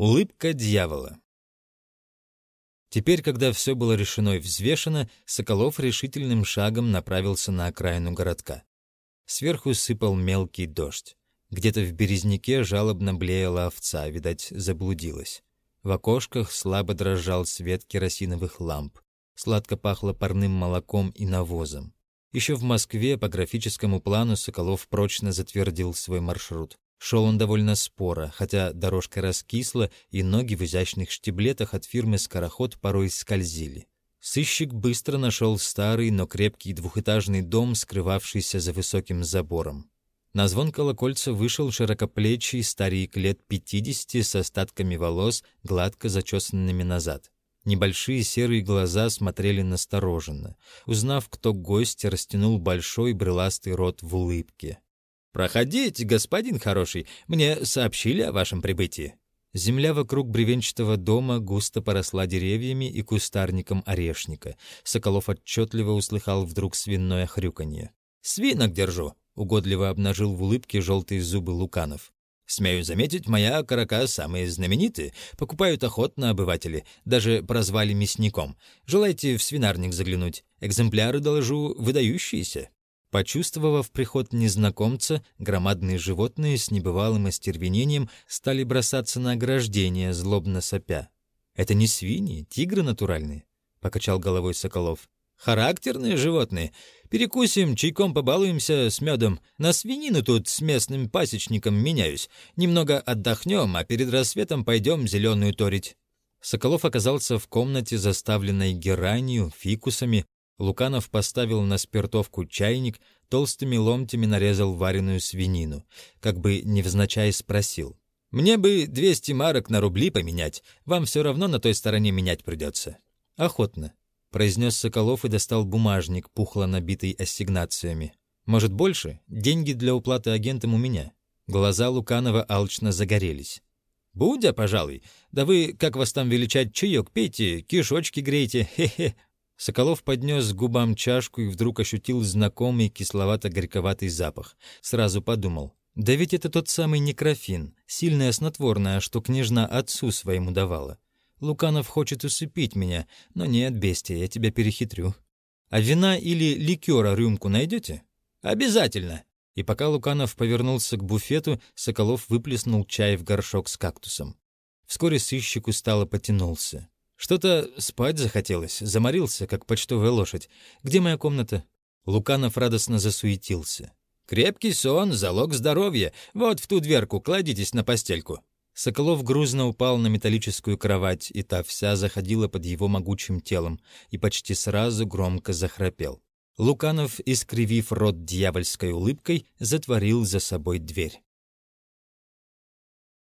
Улыбка дьявола. Теперь, когда все было решено и взвешено, Соколов решительным шагом направился на окраину городка. Сверху сыпал мелкий дождь. Где-то в березняке жалобно блеяла овца, видать, заблудилась. В окошках слабо дрожал свет керосиновых ламп. Сладко пахло парным молоком и навозом. Еще в Москве по графическому плану Соколов прочно затвердил свой маршрут. Шел он довольно споро, хотя дорожка раскисла, и ноги в изящных штиблетах от фирмы «Скороход» порой скользили. Сыщик быстро нашел старый, но крепкий двухэтажный дом, скрывавшийся за высоким забором. На звон колокольца вышел широкоплечий старик лет пятидесяти с остатками волос, гладко зачесанными назад. Небольшие серые глаза смотрели настороженно. Узнав, кто гость, растянул большой брыластый рот в улыбке. «Проходите, господин хороший, мне сообщили о вашем прибытии». Земля вокруг бревенчатого дома густо поросла деревьями и кустарником орешника. Соколов отчетливо услыхал вдруг свиное хрюканье. «Свинок держу», — угодливо обнажил в улыбке желтые зубы Луканов. «Смею заметить, моя карака самые знаменитые, покупают охотно обыватели, даже прозвали мясником. Желаете в свинарник заглянуть? Экземпляры, доложу, выдающиеся». Почувствовав приход незнакомца, громадные животные с небывалым остервенением стали бросаться на ограждение, злобно сопя. «Это не свиньи, тигры натуральные», — покачал головой Соколов. «Характерные животные. Перекусим, чайком побалуемся с медом. На свинину тут с местным пасечником меняюсь. Немного отдохнем, а перед рассветом пойдем зеленую торить». Соколов оказался в комнате, заставленной геранью, фикусами, Луканов поставил на спиртовку чайник, толстыми ломтями нарезал вареную свинину. Как бы невзначай спросил. «Мне бы 200 марок на рубли поменять. Вам все равно на той стороне менять придется». «Охотно», — произнес Соколов и достал бумажник, пухло набитый ассигнациями. «Может, больше? Деньги для уплаты агентам у меня». Глаза Луканова алчно загорелись. «Будя, пожалуй. Да вы, как вас там величать, чаек пейте, кишочки грейте, хе-хе». Соколов поднес к губам чашку и вдруг ощутил знакомый кисловато-горьковатый запах. Сразу подумал, да ведь это тот самый некрофин, сильное снотворное, что княжна отцу своему давала. Луканов хочет усыпить меня, но нет, бестия, я тебя перехитрю. А вина или ликера рюмку найдете? Обязательно. И пока Луканов повернулся к буфету, Соколов выплеснул чай в горшок с кактусом. Вскоре сыщик устало потянулся. Что-то спать захотелось, заморился, как почтовая лошадь. Где моя комната? Луканов радостно засуетился. «Крепкий сон — залог здоровья. Вот в ту дверку кладитесь на постельку». Соколов грузно упал на металлическую кровать, и та вся заходила под его могучим телом, и почти сразу громко захрапел. Луканов, искривив рот дьявольской улыбкой, затворил за собой дверь.